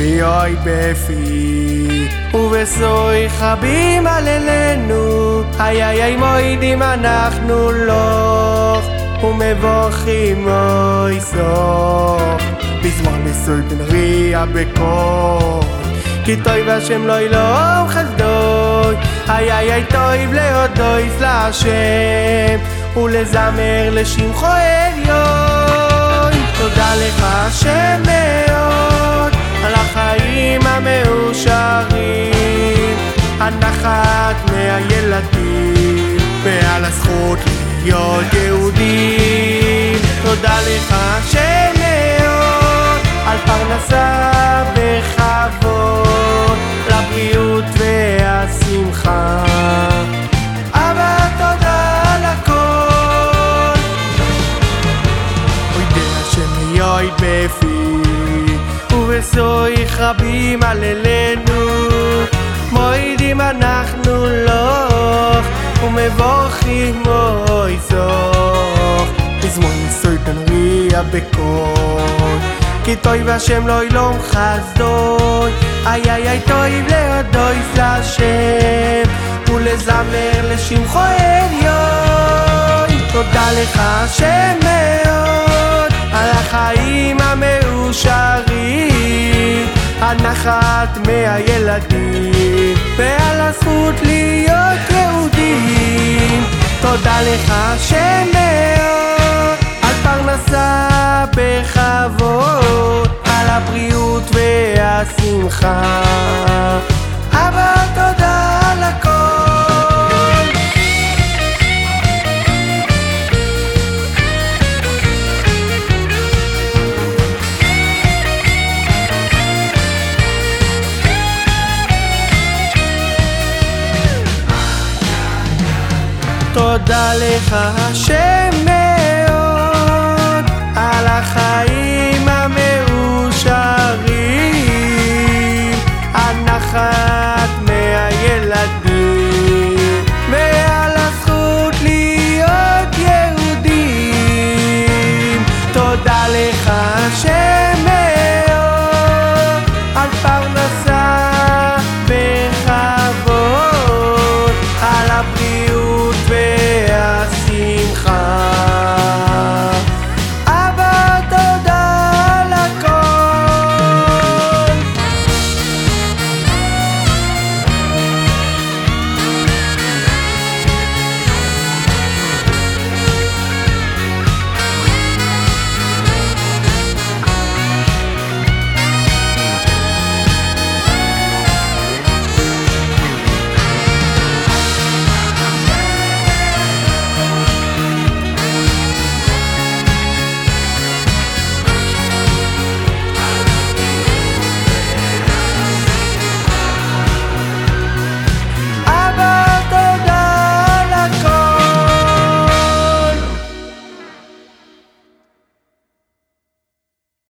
מיועד בפי? ובסוי חבים על אלינו איי איי איי מוידים אנחנו לך ומבוכים אוי סוף. בזמן מסוי בנריע בקור כי טוי והשם לא ילום חסדוי. איי איי איי טוי להודוי להשם ולזמר לשמחו עליון. תודה לך השם מאוד על החיים המאושרים. הנחת מהילדים ועל הזכות להיות יהודים. תודה לך השם מאוד על פרנסה ובסויך רבים על אלינו. מוידים אנחנו לך ומבורכים אוי זוך. מזמון ניסוי בנריע בקול כי טוי והשם לא ילום חסדוי איי איי איי טוי להודוי להשם ולזמר לשמחו עליון תודה לך השם מאוד על החיים המאושרים הנחת מהילדים ועל הזכות להיות יהודים. תודה לך השם מאוד על פרנסה בכבוד על הבריאות והשמחה תודה לך השם